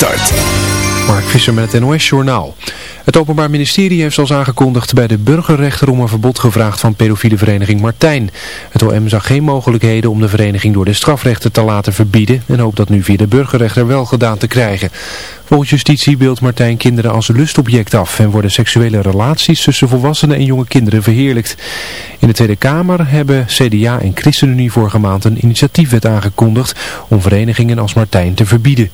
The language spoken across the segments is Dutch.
Start. Mark Visser met het NOS Journaal. Het Openbaar Ministerie heeft zoals aangekondigd bij de burgerrechter om een verbod gevraagd van pedofiele vereniging Martijn. Het OM zag geen mogelijkheden om de vereniging door de strafrechter te laten verbieden en hoopt dat nu via de burgerrechter wel gedaan te krijgen. Volgens justitie beeldt Martijn kinderen als lustobject af en worden seksuele relaties tussen volwassenen en jonge kinderen verheerlijkt. In de Tweede Kamer hebben CDA en ChristenUnie vorige maand een initiatiefwet aangekondigd om verenigingen als Martijn te verbieden.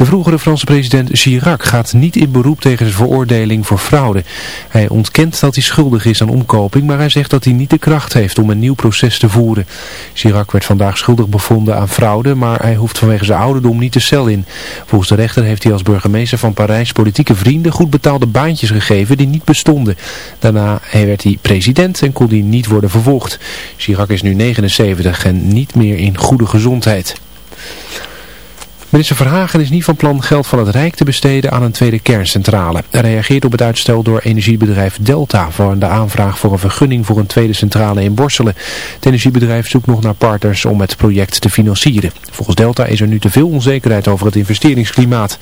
De vroegere Franse president Chirac gaat niet in beroep tegen zijn veroordeling voor fraude. Hij ontkent dat hij schuldig is aan omkoping, maar hij zegt dat hij niet de kracht heeft om een nieuw proces te voeren. Chirac werd vandaag schuldig bevonden aan fraude, maar hij hoeft vanwege zijn ouderdom niet de cel in. Volgens de rechter heeft hij als burgemeester van Parijs politieke vrienden goed betaalde baantjes gegeven die niet bestonden. Daarna werd hij president en kon hij niet worden vervolgd. Chirac is nu 79 en niet meer in goede gezondheid. Minister Verhagen is niet van plan geld van het Rijk te besteden aan een tweede kerncentrale. Hij reageert op het uitstel door energiebedrijf Delta voor de aanvraag voor een vergunning voor een tweede centrale in Borselen. Het energiebedrijf zoekt nog naar partners om het project te financieren. Volgens Delta is er nu te veel onzekerheid over het investeringsklimaat.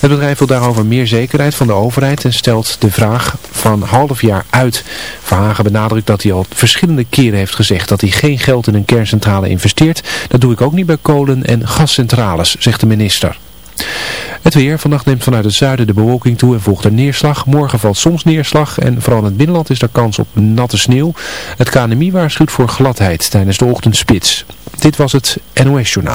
Het bedrijf wil daarover meer zekerheid van de overheid en stelt de vraag van half jaar uit. Verhagen benadrukt dat hij al verschillende keren heeft gezegd dat hij geen geld in een kerncentrale investeert. Dat doe ik ook niet bij kolen- en gascentrales, zegt de minister. Het weer. Vannacht neemt vanuit het zuiden de bewolking toe en volgt er neerslag. Morgen valt soms neerslag en vooral in het binnenland is er kans op natte sneeuw. Het KNMI waarschuwt voor gladheid tijdens de ochtendspits. Dit was het NOS Journaal.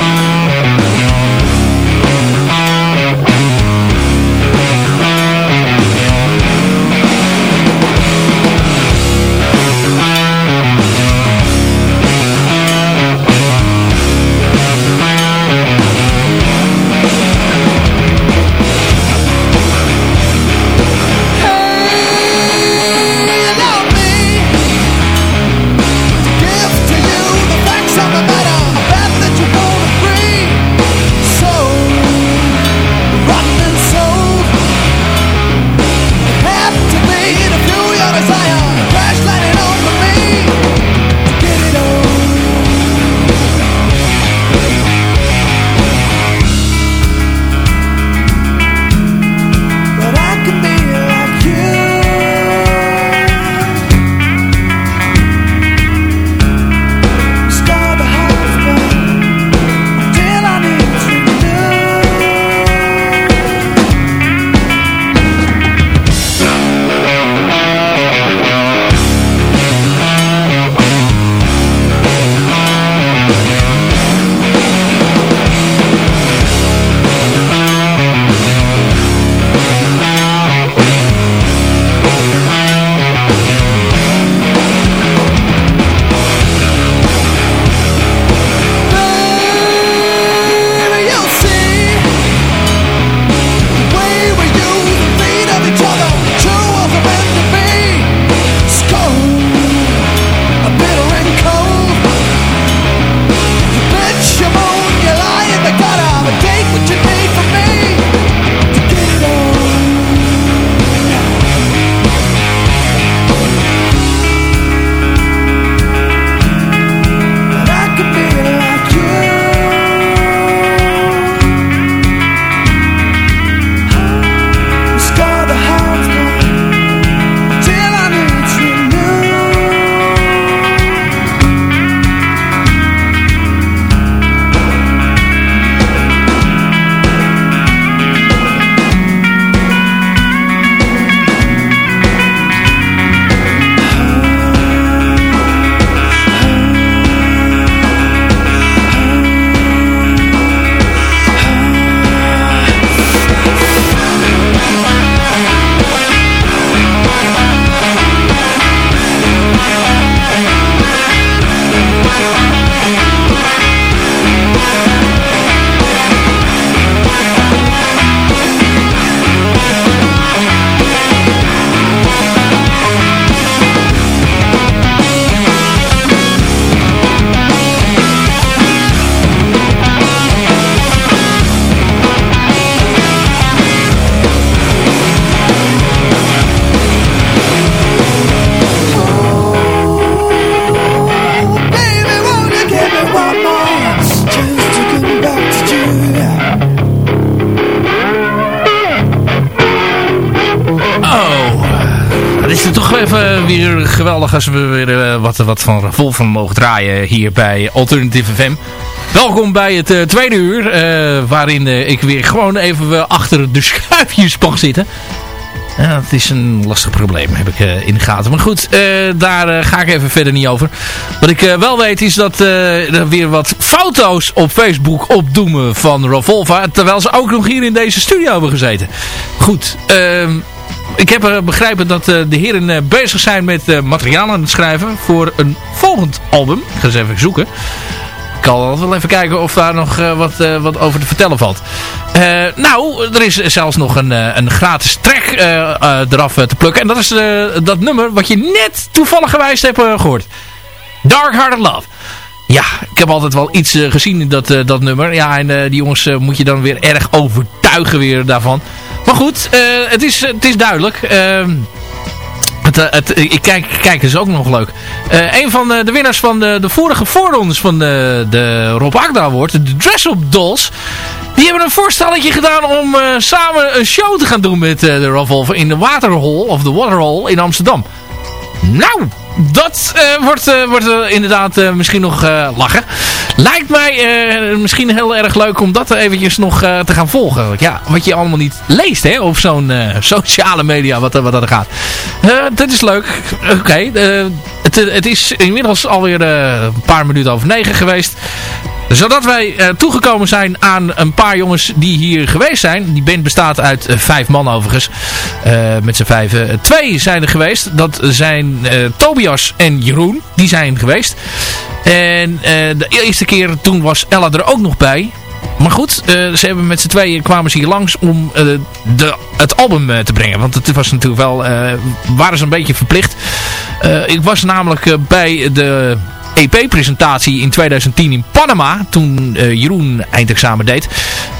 Van van mogen draaien hier bij Alternative FM. Welkom bij het tweede uur, waarin ik weer gewoon even achter de schuifjes mag zitten. Ja, het is een lastig probleem, heb ik in de gaten. Maar goed, daar ga ik even verder niet over. Wat ik wel weet is dat er weer wat foto's op Facebook opdoemen van Revolva. Terwijl ze ook nog hier in deze studio hebben gezeten. Goed, ehm, ik heb begrepen dat de heren bezig zijn met materiaal aan het schrijven voor een volgend album. Ik ga eens even zoeken. Ik kan wel even kijken of daar nog wat, wat over te vertellen valt. Nou, er is zelfs nog een, een gratis track eraf te plukken. En dat is dat nummer wat je net toevallig gewijs hebt gehoord. Dark Hearted Love. Ja, ik heb altijd wel iets gezien in dat, dat nummer. Ja, en die jongens moet je dan weer erg overtuigen weer daarvan. Maar goed, het, is, het is duidelijk. Ehm, het, het, ik kijk, kijk, is ook nog leuk. Een van de, de, winnaars van de, de vorige voorrondes van de, de Rob Agda Award, de Dress Up Dolls, die hebben een voorstelletje gedaan om samen een show te gaan doen met de Revolver in de Waterhall, of de Waterhall in Amsterdam. Nou, dat uh, wordt, wordt inderdaad misschien nog lachen. Lijkt mij misschien heel erg leuk om dat eventjes nog te gaan volgen. Ja, wat je allemaal niet leest hè, op zo'n sociale media, wat, wat dat gaat. dat is leuk. Oké, het, het is inmiddels alweer een paar minuten over negen geweest zodat wij uh, toegekomen zijn aan een paar jongens die hier geweest zijn. Die band bestaat uit uh, vijf man overigens. Uh, met z'n vijven. twee zijn er geweest. Dat zijn Tobias en Jeroen. Die zijn geweest. En de eerste keer toen was Ella er ook nog bij. Maar goed, ze hebben met z'n tweeën kwamen ze hier langs om de, het album te brengen. Want het was natuurlijk wel, waren ze een beetje verplicht. ik was namelijk bij de EP-presentatie in 2010 in Panama. Toen uh, Jeroen eindexamen deed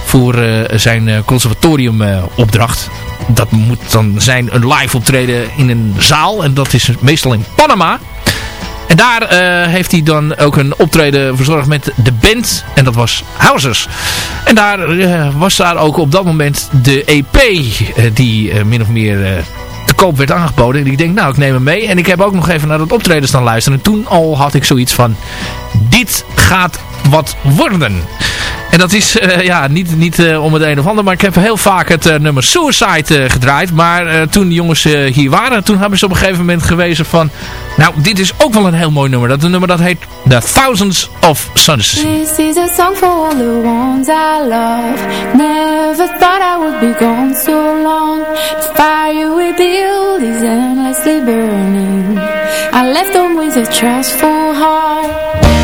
voor uh, zijn uh, conservatoriumopdracht. dat moet dan zijn een live optreden in een zaal. En dat is meestal in Panama. En daar heeft hij dan ook een optreden verzorgd met de band. En dat was Housers. En daar was daar ook op dat moment de EP die min of meer koop werd aangeboden. En ik denk, nou, ik neem hem mee. En ik heb ook nog even naar het optreden staan luisteren. En toen al had ik zoiets van, dit gaat wat worden. En dat is uh, ja, niet, niet uh, om het een of ander, maar ik heb heel vaak het uh, nummer Suicide gedraaid. Maar toen de jongens hier waren, toen hebben ze op een gegeven moment gewezen van... Nou, dit is ook wel een heel mooi nummer. Dat nummer dat heet The Thousands of Suns. This is a song for all the ones I love. Never thought I would be gone so long. The fire we build is endlessly burning. I left them with a trustful heart.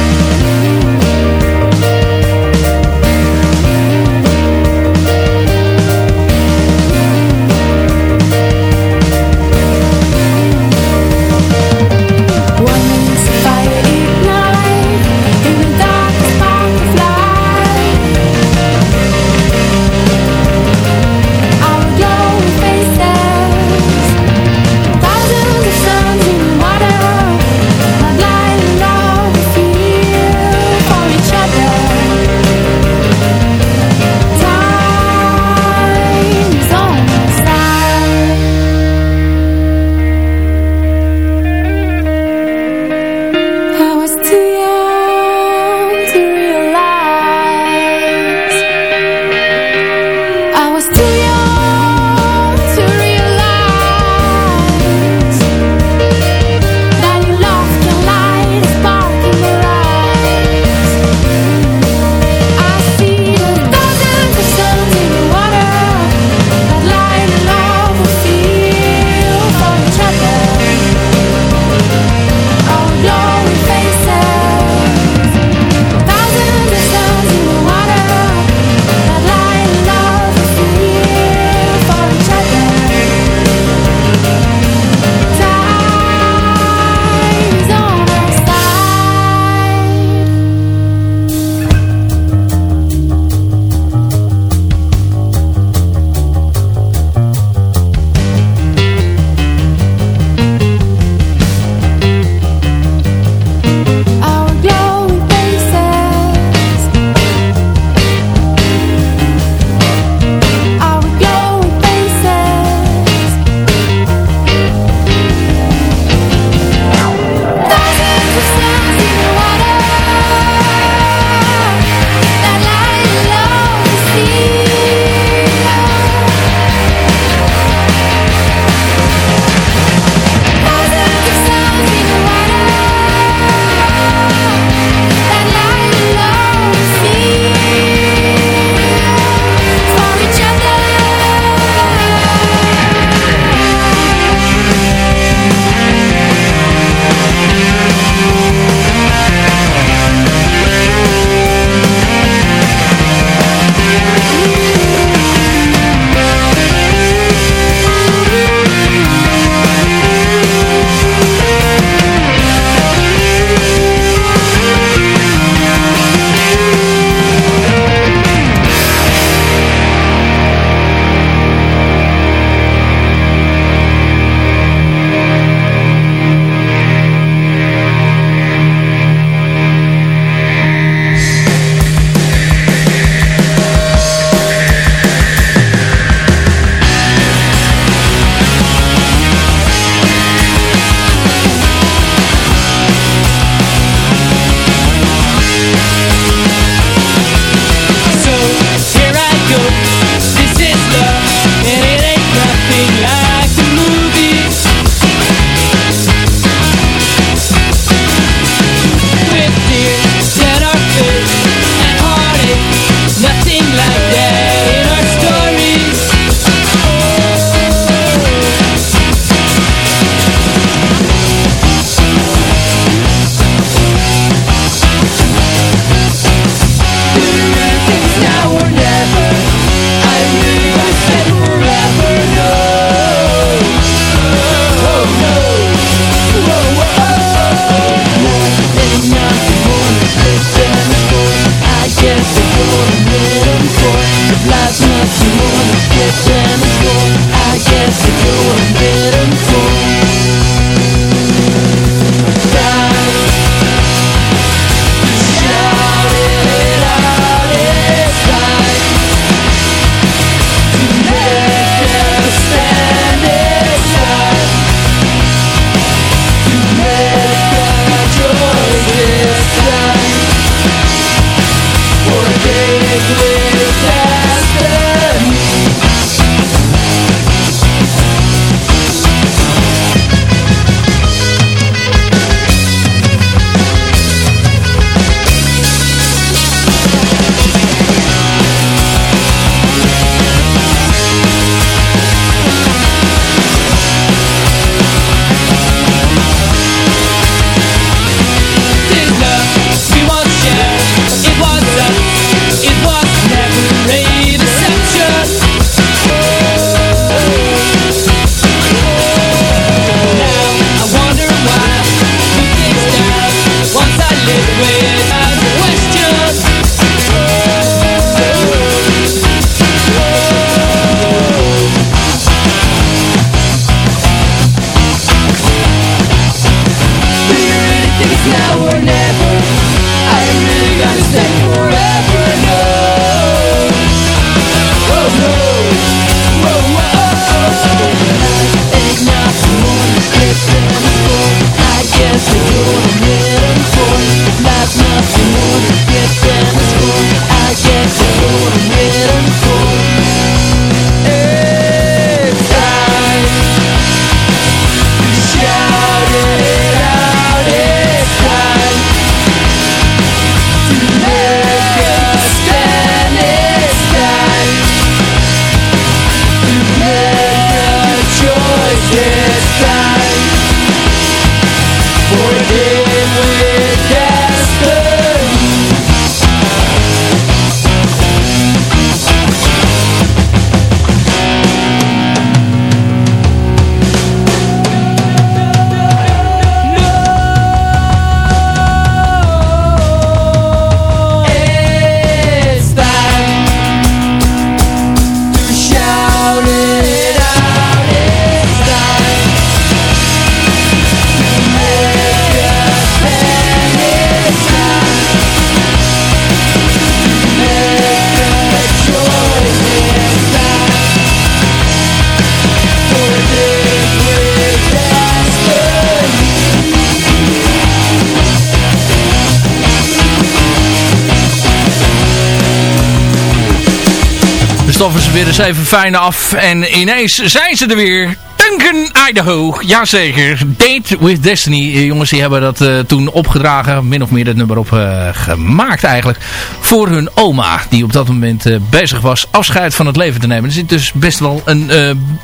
Stoffen ze weer eens even fijn af. En ineens zijn ze er weer. Duncan, Idaho. Jazeker. Date with Destiny. Eh, jongens, die hebben dat uh, toen opgedragen. Min of meer het nummer op uh, gemaakt eigenlijk. Voor hun oma. Die op dat moment bezig was afscheid van het leven te nemen. Er zit dus best wel een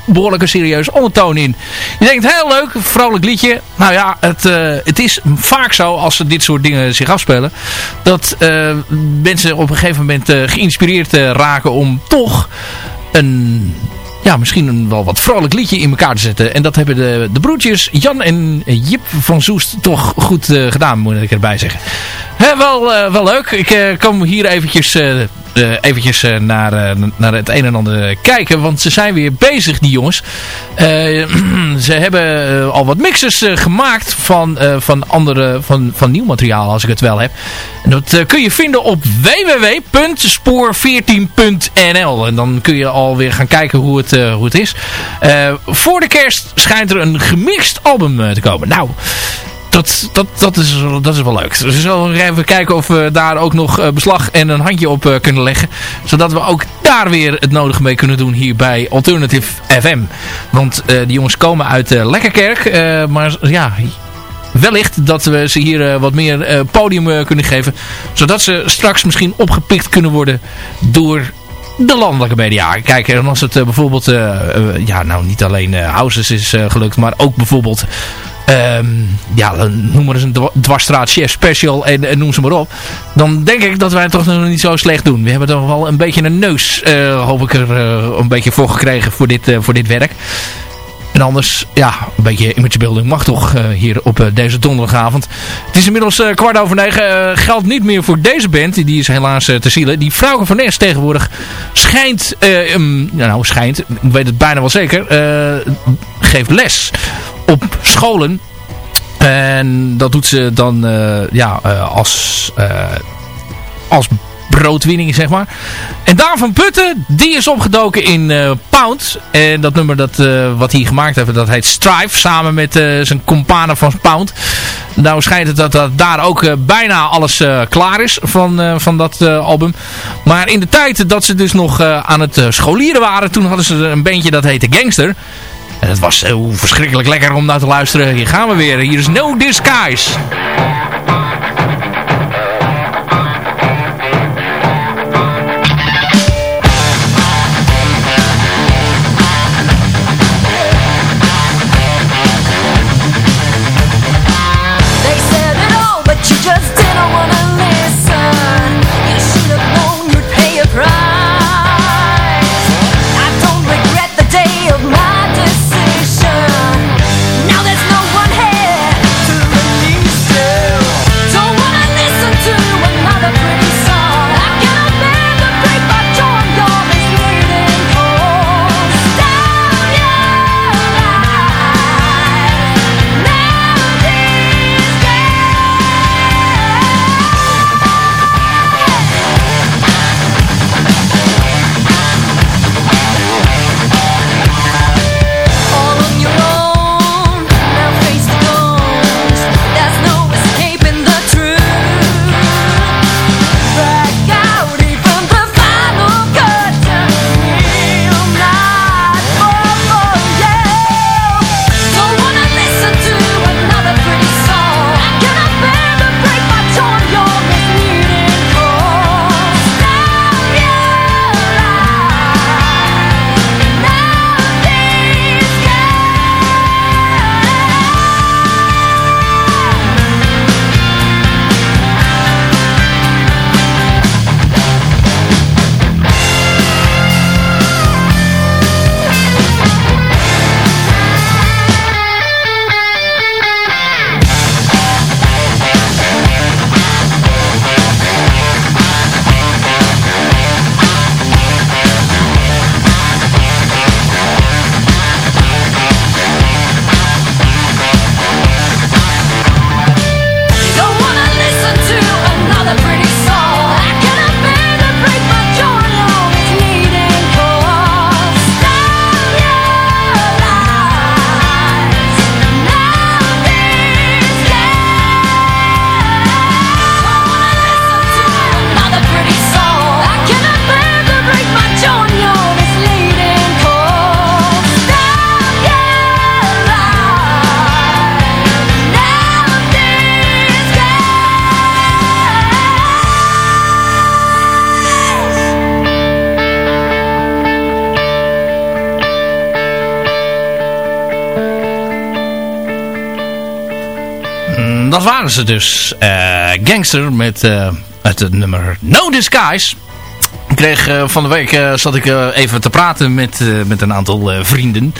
behoorlijke serieus ondertoon in. Je denkt, heel leuk. Vrolijk liedje. Nou ja, het, het is vaak zo als dit soort dingen zich afspelen. Dat mensen op een gegeven moment geïnspireerd raken om toch een ja, misschien een wel wat vrolijk liedje in elkaar te zetten. En dat hebben de, de broertjes Jan en Jip van Zoest toch goed uh, gedaan, moet ik erbij zeggen. He, wel, uh, wel leuk. Ik uh, kom hier eventjes eventjes uh, naar, uh, naar het een en ander kijken. Want ze zijn weer bezig, die jongens. ze hebben al wat mixes gemaakt van, van, andere, van, van nieuw materiaal, als ik het wel heb. Dat kun je vinden op www.spoor14.nl. En dan kun je alweer gaan kijken hoe het, hoe het is. voor de kerst schijnt er een gemixt album te komen. Nou dat, dat, dat, is, dat is wel leuk. Dus we zullen even kijken of we daar ook nog eh, beslag en een handje op uh, kunnen leggen. Zodat we ook daar weer het nodige mee kunnen doen hier bij Alternative FM. Want uh, die jongens komen uit Lekkerkerk. maar ja, wellicht dat we ze hier wat meer podium kunnen geven. Zodat ze straks misschien opgepikt kunnen worden door de landelijke media. Kijk, en als het bijvoorbeeld, ja nou niet alleen Houses is gelukt, maar ook bijvoorbeeld Um, ja, noem maar eens een dwarsstraat chef special en, noem ze maar op. Dan denk ik dat wij het toch nog niet zo slecht doen. We hebben toch wel een beetje een neus, uh, hoop ik er uh, een beetje voor gekregen voor dit, uh, voor dit werk. En anders, ja, een beetje imagebuilding mag toch hier op deze donderdagavond. Het is inmiddels kwart over negen. geldt niet meer voor deze band. Die is helaas te zielen. Die Vrouwen van Nest tegenwoordig schijnt, nou schijnt, ik weet het bijna wel zeker, geeft les op scholen. En dat doet ze dan uh, ja, uh, als, uh, als broodwinning, zeg maar. En Daan van Putten, die is opgedoken in Pound. En dat nummer dat, wat hij gemaakt heeft, dat heet Strive. Samen met zijn companen van Pound. Nou schijnt het dat, dat daar ook bijna alles klaar is van, van dat album. Maar in de tijd dat ze dus nog aan het scholieren waren, toen hadden ze een bandje dat heette Gangster. En het was zo verschrikkelijk lekker om naar te luisteren. Hier gaan we weer. Hier is No Disguise. Dat waren ze dus. Gangster met het nummer No Disguise. Ik kreeg uh, van de week zat ik even te praten met, met een aantal vrienden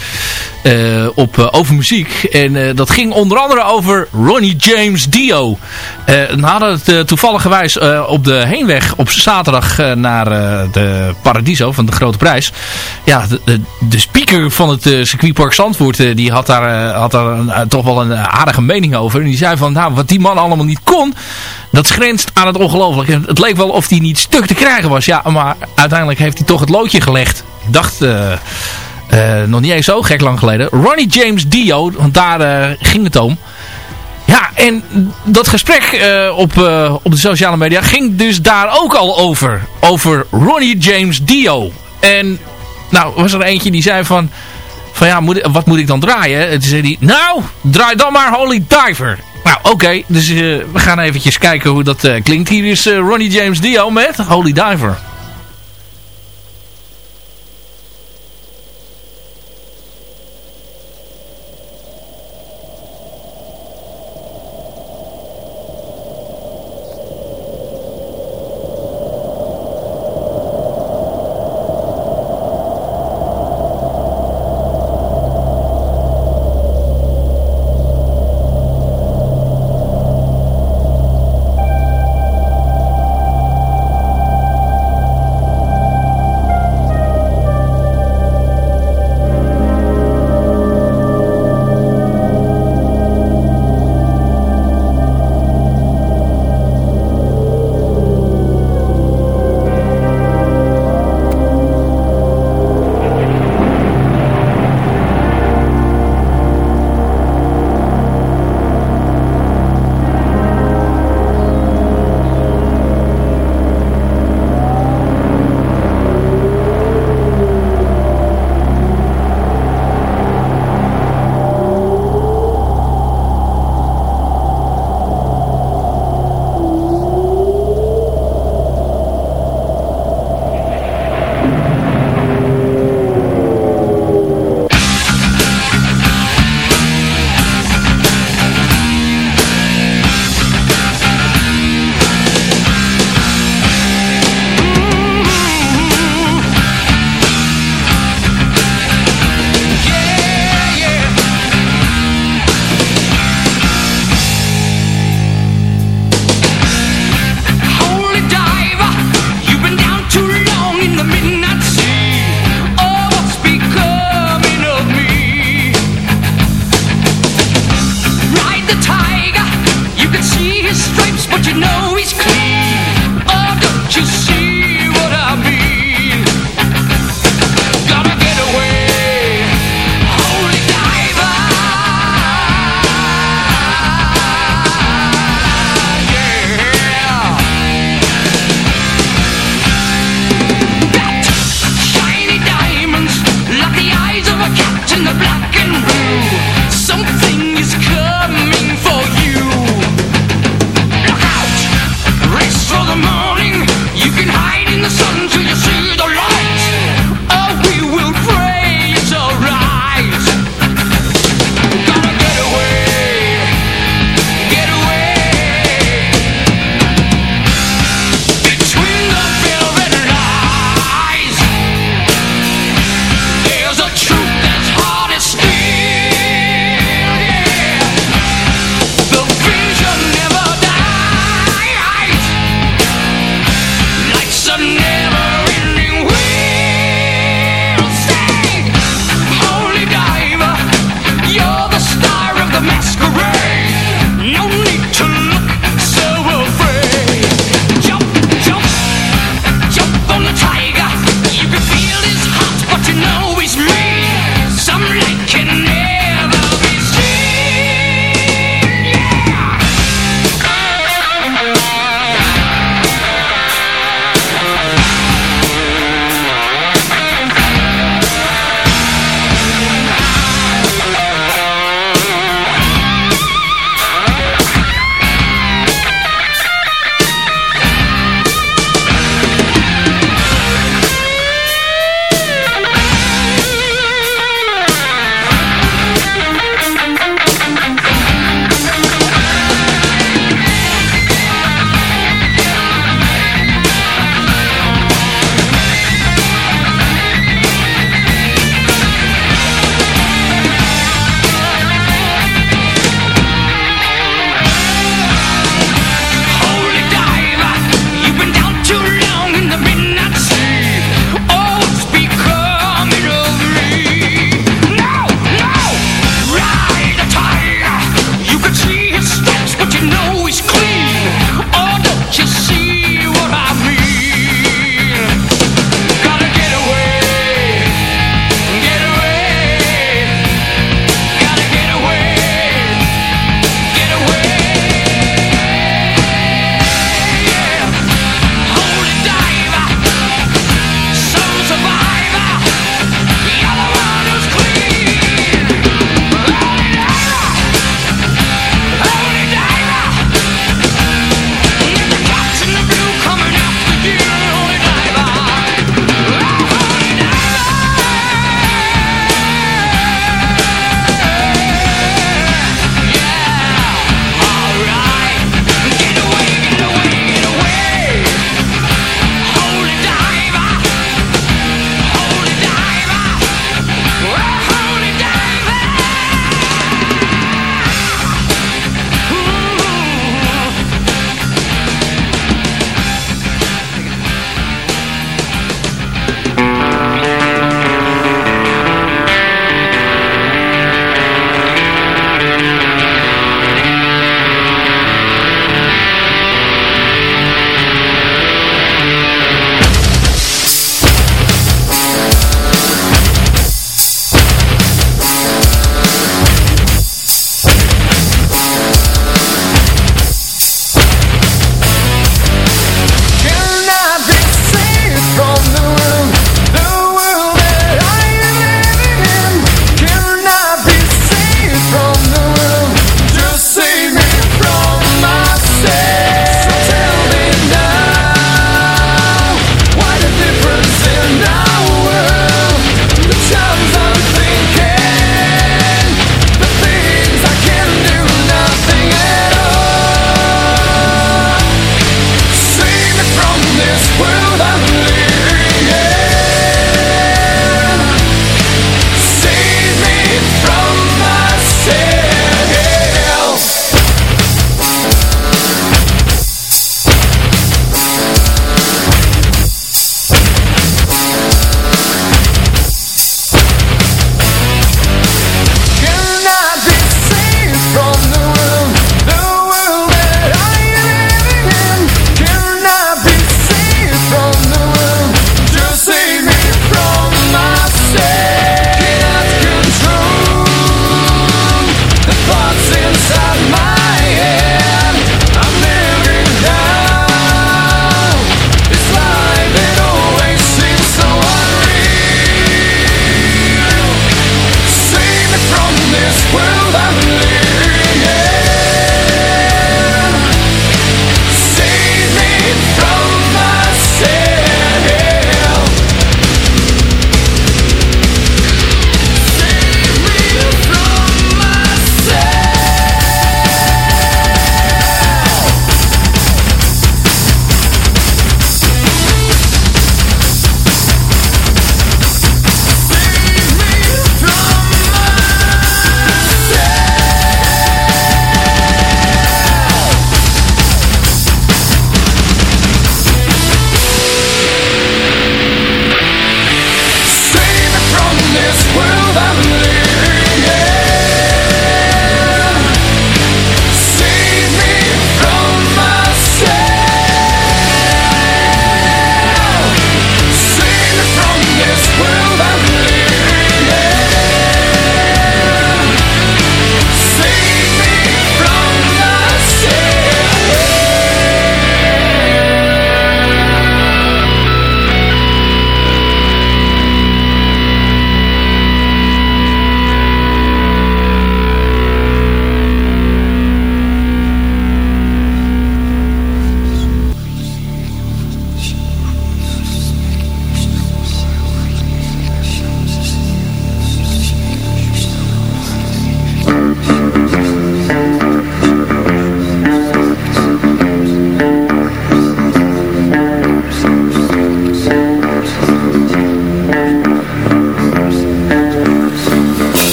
op, over muziek. En dat ging onder andere over Ronnie James Dio. we hadden het toevallig op de heenweg op zaterdag naar de Paradiso van de Grote Prijs. Ja, de, de speaker van het circuitpark Zandvoort die had daar, had daar toch wel een aardige mening over. En die zei van nou wat die man allemaal niet kon dat grenst aan het ongelooflijke. Het leek wel of hij niet stuk te krijgen was. Ja, maar uiteindelijk heeft hij toch het loodje gelegd. Dacht... Uh, nog niet eens zo gek lang geleden. Ronnie James Dio, want daar uh, ging het om. Ja, en dat gesprek uh, op, op de sociale media ging dus daar ook al over. Over Ronnie James Dio. En nou was er eentje die zei van... Van ja, wat moet ik dan draaien? En toen zei hij, nou, draai dan maar Holy Diver. Nou, oké. dus we gaan eventjes kijken hoe dat klinkt. Hier is Ronnie James Dio met Holy Diver.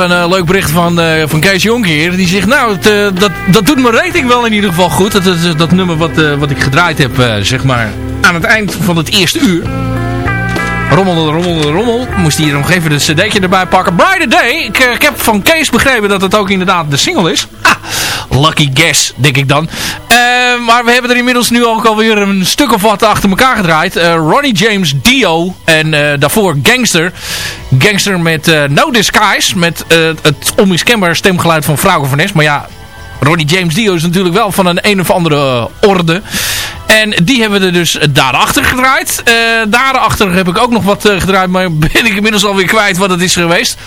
Een leuk bericht van, van Kees Jonkeer. Die zegt, nou, het, dat, dat doet mijn rating wel in ieder geval goed. Dat, dat, dat nummer wat, wat ik gedraaid heb, zeg maar, aan het eind van het eerste uur. Rommel, rommel, rommel. Moest hier nog even de cd'tje erbij pakken. Brighter Day. Ik, ik, heb van Kees begrepen dat het ook inderdaad de single is. Lucky guess, denk ik dan. Uh, maar we hebben er inmiddels nu ook alweer een stuk of wat achter elkaar gedraaid. Uh, Ronnie James Dio en uh, daarvoor Gangster. Gangster met No Disguise. Met het onmiskenbaar stemgeluid van Frauke van Nes. Maar ja, Ronnie James Dio is natuurlijk wel van een een of andere orde. En die hebben we er dus daarachter gedraaid. Uh, daarachter heb ik ook nog wat gedraaid, maar ben ik inmiddels alweer kwijt wat het is geweest.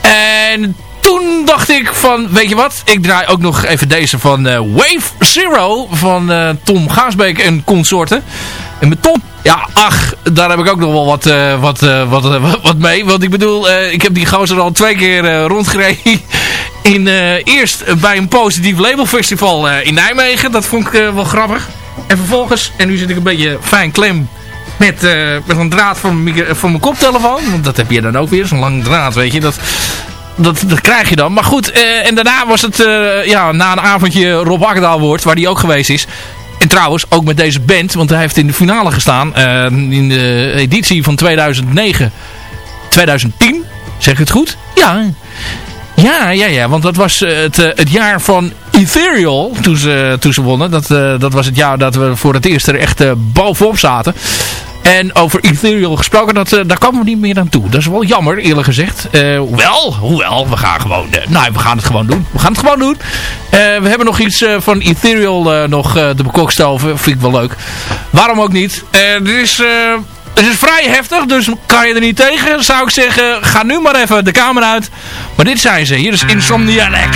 En toen dacht ik van, weet je wat, ik draai ook nog even deze van uh, Wave Zero van uh, Tom Gaasbeek en consorten. En met Tom, ja ach, daar heb ik ook nog wel wat, uh, wat, wat, wat mee. Want ik bedoel, ik heb die gozer al twee keer rondgereden. In, eerst bij een positief labelfestival in Nijmegen. Dat vond ik wel grappig. En vervolgens, en nu zit ik een beetje fijn klem met, met een draad van mijn koptelefoon. Want dat heb je dan ook weer, zo'n lang draad, weet je. Dat, dat, dat krijg je dan. Maar goed, uh, en daarna was het uh, ja, na een avondje Rob Akdaal wordt, waar hij ook geweest is. En trouwens, ook met deze band, want hij heeft in de finale gestaan. Uh, in de editie van 2009, 2010, zeg ik het goed? Ja, ja, ja, ja, want dat was het, het jaar van Ethereal toen ze, toen ze wonnen. Dat, dat was het jaar dat we voor het eerst er echt bovenop zaten. En over Ethereal gesproken, dat, uh, daar komen we niet meer aan toe. Dat is wel jammer, eerlijk gezegd. Uh, hoewel, hoewel, we gaan gewoon... Uh, nou, we gaan het gewoon doen. We gaan het gewoon doen. we hebben nog iets van Ethereal nog te bekokstoven. Vind ik wel leuk. Waarom ook niet? dit is... Het is vrij heftig, dus kan je er niet tegen. Zou ik zeggen, ga nu maar even de kamer uit. Maar dit zijn ze. Hier is Insomniac.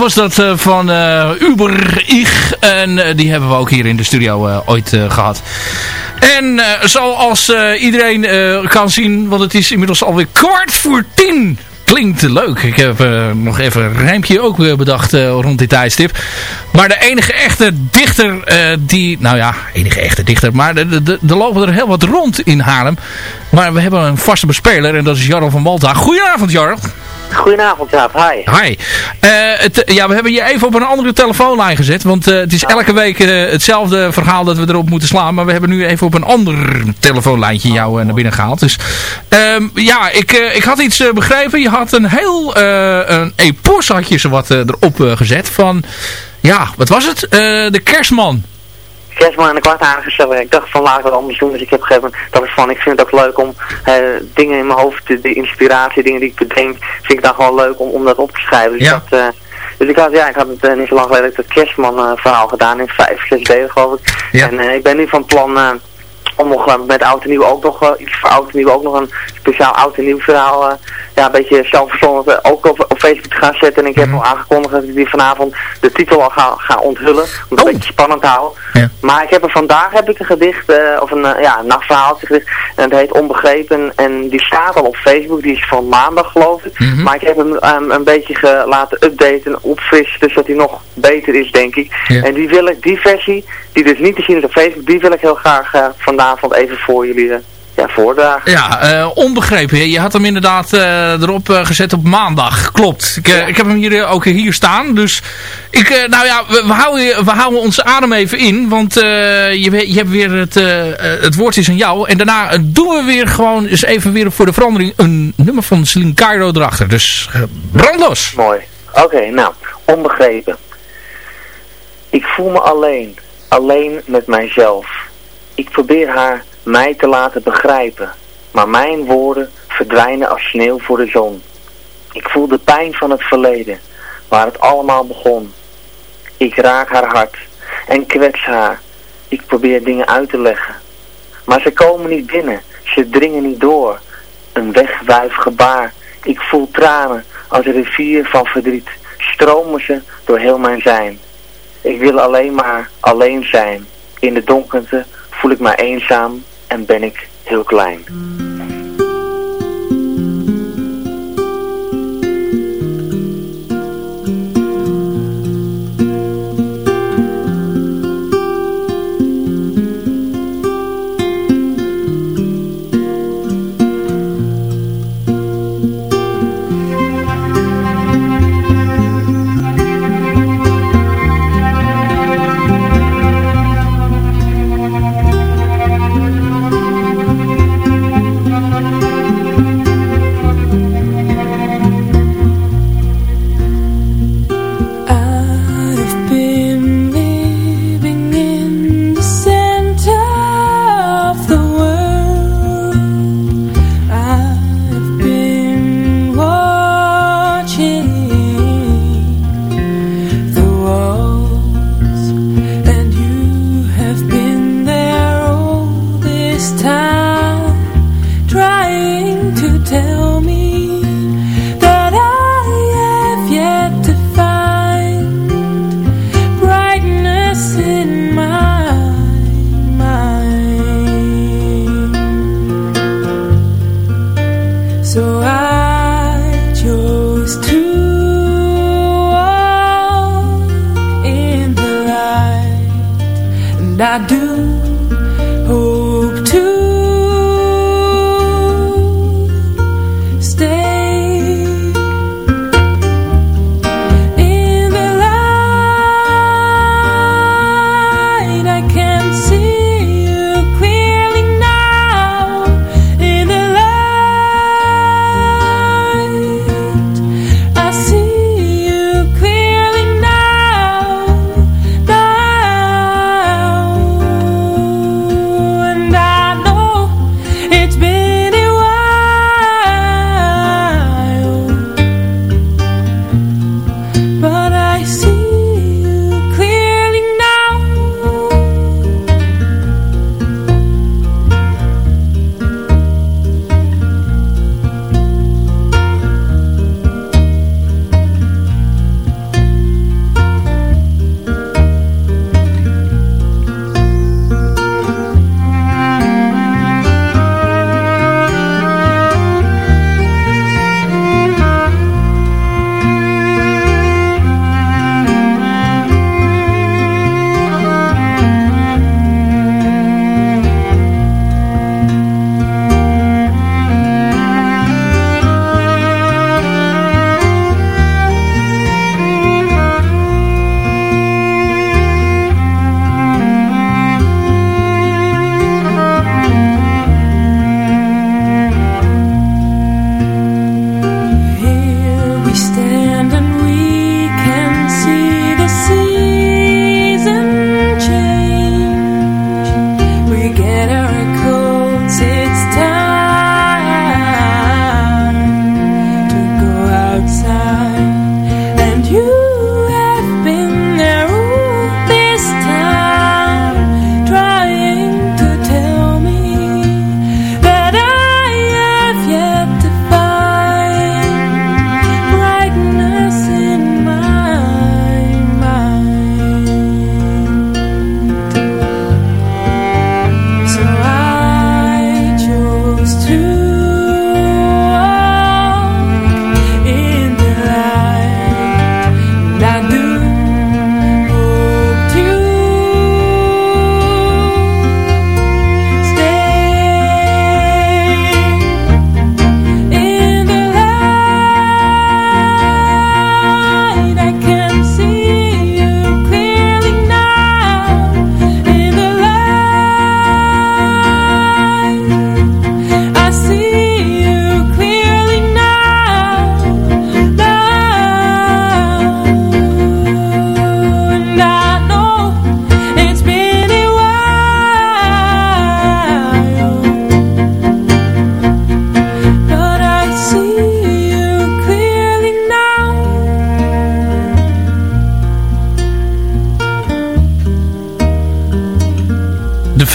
was dat eh, van eh, Uber Ich. En eh, die hebben we ook hier in de studio ooit eh, gehad. En zoals iedereen kan zien, want het is inmiddels alweer kwart voor tien. Klinkt leuk. Ik heb nog even een rijmpje ook weer bedacht rond dit tijdstip. Maar de enige echte dichter die... Nou ja, enige echte dichter. Maar er lopen er heel wat rond in Haarlem. Maar we hebben een vaste bespeler en dat is Jarl van Malta. Goedenavond Jarl. Goedenavond, Jaap. Hi. Hi. Eh, het, ja, we hebben je even op een andere telefoonlijn gezet. Want eh, het is elke week eh, hetzelfde verhaal dat we erop moeten slaan. Maar we hebben nu even op een ander telefoonlijntje jou naar binnen gehaald. Dus ehm, ja, ik, ik had iets begrepen. Je had een heel een epos had je zowat eh, erop gezet. Van, ja, wat was het? De kerstman. Kerstman en de kwart aangegeven. Ik dacht van laat ik wat anders doen. Dus ik heb gegeven dat is van ik vind het ook leuk om eh, dingen in mijn hoofd, de, de inspiratie, dingen die ik bedenk, vind ik dan gewoon leuk om, om dat op te schrijven. Dus, Ja. dat, eh, dus ik had, ja, ik had het eh, niet zo lang geleden dat Kerstman eh, verhaal gedaan in vijf, zes delen geloof ik. Ja. En ik ben nu van plan om nog met oud en nieuw ook nog, iets voor oud en nieuw ook nog een speciaal oud en nieuw verhaal, ja, een beetje zelfverzonnen ook op Facebook te gaan zetten. En ik heb Mhm. al aangekondigd dat ik die vanavond de titel al ga, ga onthullen, om het Oh. een beetje spannend te houden. Ja. Maar ik heb er vandaag heb ik een gedicht, eh, of een, eh, ja, een nachtverhaaltje gedicht, en het heet Onbegrepen. En die staat al op Facebook, die is van maandag geloof ik. Mhm. Maar ik heb hem ehm, een beetje laten updaten, opfrissen, dus dat hij nog beter is denk ik. Ja. En die wil ik, die versie, die dus niet te zien is op Facebook, die wil ik heel graag eh, vanavond even voor jullie ja, voordragen. Ja, eh, onbegrepen. Je had hem inderdaad eh, erop eh, gezet op maandag. Klopt. Ik, ik heb hem hier ook hier staan. Dus ik, nou ja, we, we, houden, we houden onze adem even in. Want je, je hebt weer het, het woord is aan jou. En daarna doen we weer gewoon eens even weer voor de verandering een nummer van Celine Cairo erachter. Dus brandlos. Mooi. Oké, nou, onbegrepen. Ik voel me alleen, alleen met mijzelf. Ik probeer haar mij te laten begrijpen, maar mijn woorden verdwijnen als sneeuw voor de zon. Ik voel de pijn van het verleden, waar het allemaal begon. Ik raak haar hart en kwets haar. Ik probeer dingen uit te leggen. Maar ze komen niet binnen, ze dringen niet door. Een wegwuif gebaar. Ik voel tranen als een rivier van verdriet. Stromen ze door heel mijn zijn. Ik wil alleen maar alleen zijn. In de donkerte voel ik mij eenzaam en ben ik heel klein.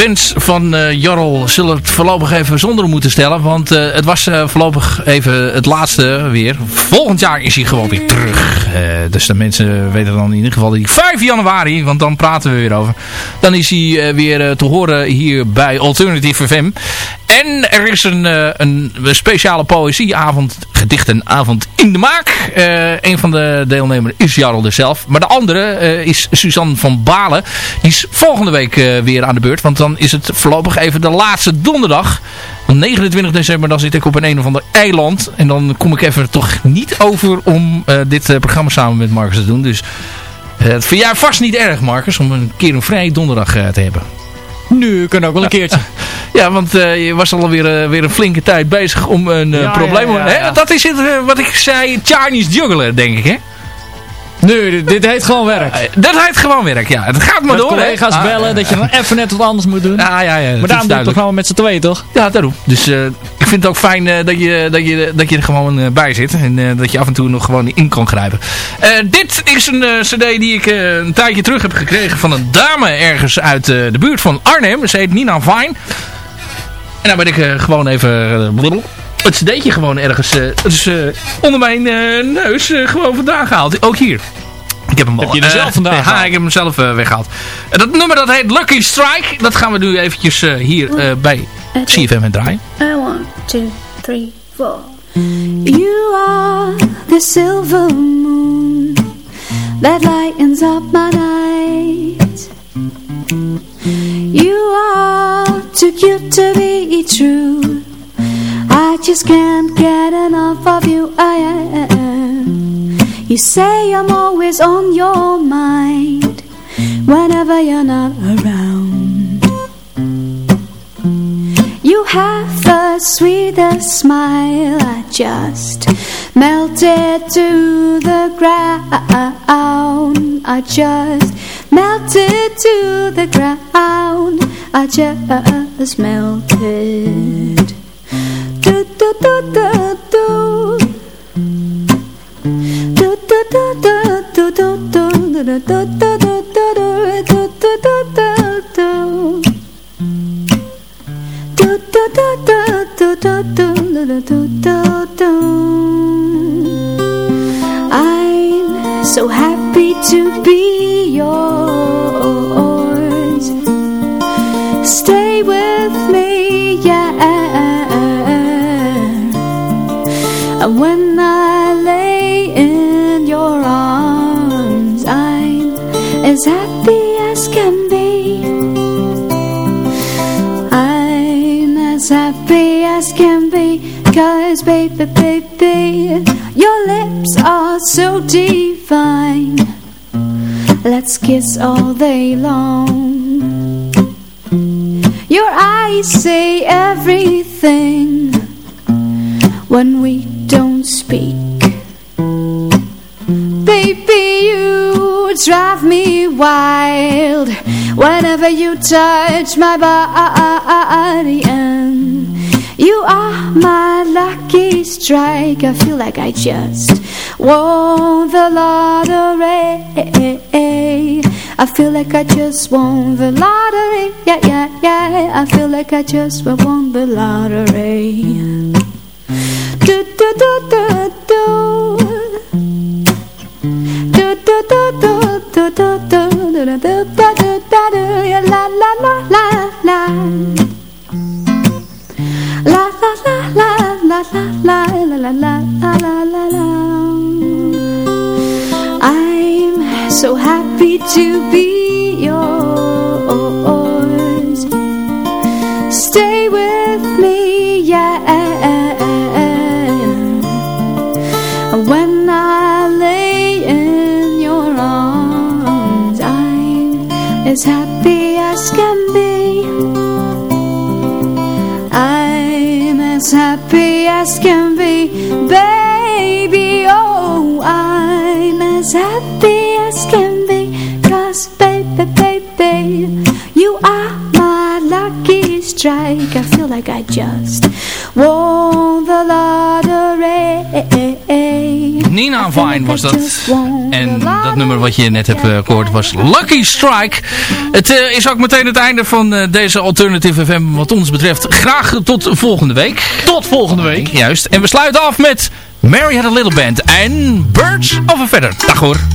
Fans van uh, zullen het voorlopig even zonder moeten stellen. Want uh, het was uh, voorlopig even het laatste weer. Volgend jaar is hij gewoon weer terug. dus de mensen weten dan in ieder geval die 5 januari, want dan praten we weer over. Dan is hij weer te horen hier bij Alternative FM. En er is een, een speciale poëzieavond, gedichtenavond in de maak. een van de deelnemers is Jarl zelf. Maar de andere is Suzanne van Balen. Die is volgende week weer aan de beurt. Want dan is het voorlopig even de laatste donderdag. Op 29 december dan zit ik op een een of ander eiland. En dan kom ik even toch niet over om dit programma samen met Marcus te doen. Dus het vind jij vast niet erg Marcus om een keer een vrije donderdag te hebben. Nu, kan ook wel een keertje. Ja, want je was alweer weer een flinke tijd bezig om een ja, probleem... Ja, ja, dat is het, wat ik zei, Chinese juggler, denk ik, hè? Nee, dit, heet gewoon werk. Uh, dat heet gewoon werk, ja. Het gaat maar met door. collega's bellen dat je even net wat anders moet doen. Ja, ja, ja. Maar daarom doe je toch gewoon met z'n tweeën, toch? Ja, daarom. Dus uh, ik vind het ook fijn uh, dat, je, dat, je, dat je er gewoon bij zit. En dat je af en toe nog gewoon in kan grijpen. dit is een cd die ik een tijdje terug heb gekregen van een dame ergens uit de buurt van Arnhem. Ze heet Nina Vine. En dan ben ik gewoon even het cd'tje gewoon ergens dus, onder mijn neus gewoon vandaan gehaald. Ook hier. Ik heb hem al. Heb je er zelf vandaan Ja, ik heb hem zelf weggehaald. En dat nummer dat heet Lucky Strike. Dat gaan we nu eventjes hier bij CFM en draaien. One, two, three, four. You are the silver moon that lightens up my night. You are too cute to be true I just can't get enough of you I am You say I'm always on your mind Whenever you're not around. You have the sweetest smile I just melted to the ground. I just melted to the ground. I just melted. Do do do do do I'm so happy to be yours. Stay with me, as happy as can be. I'm as happy as can be Cause baby, baby Your lips are so divine. Let's kiss all day long. Your eyes say everything. When we don't speak wild. Whenever you touch my body And you are my lucky strike. I feel like I just won the lottery. I feel like I just won the lottery. Yeah, yeah, yeah. I feel like I just won the lottery. Do, do, do, do, do so happy to be as happy as can be I'm as happy as can be, baby. Oh, I'm as happy as can be, cause baby, baby, you are my lucky strike. I feel like I just won Nina Vine was dat. En dat nummer wat je net hebt uh, gehoord was Lucky Strike. Het uh, is ook meteen het einde van uh, deze Alternative FM wat ons betreft. Graag tot volgende week. Tot volgende week. Juist. En we sluiten af met Mary Had A Little Band en Birds of a Feather. Dag hoor.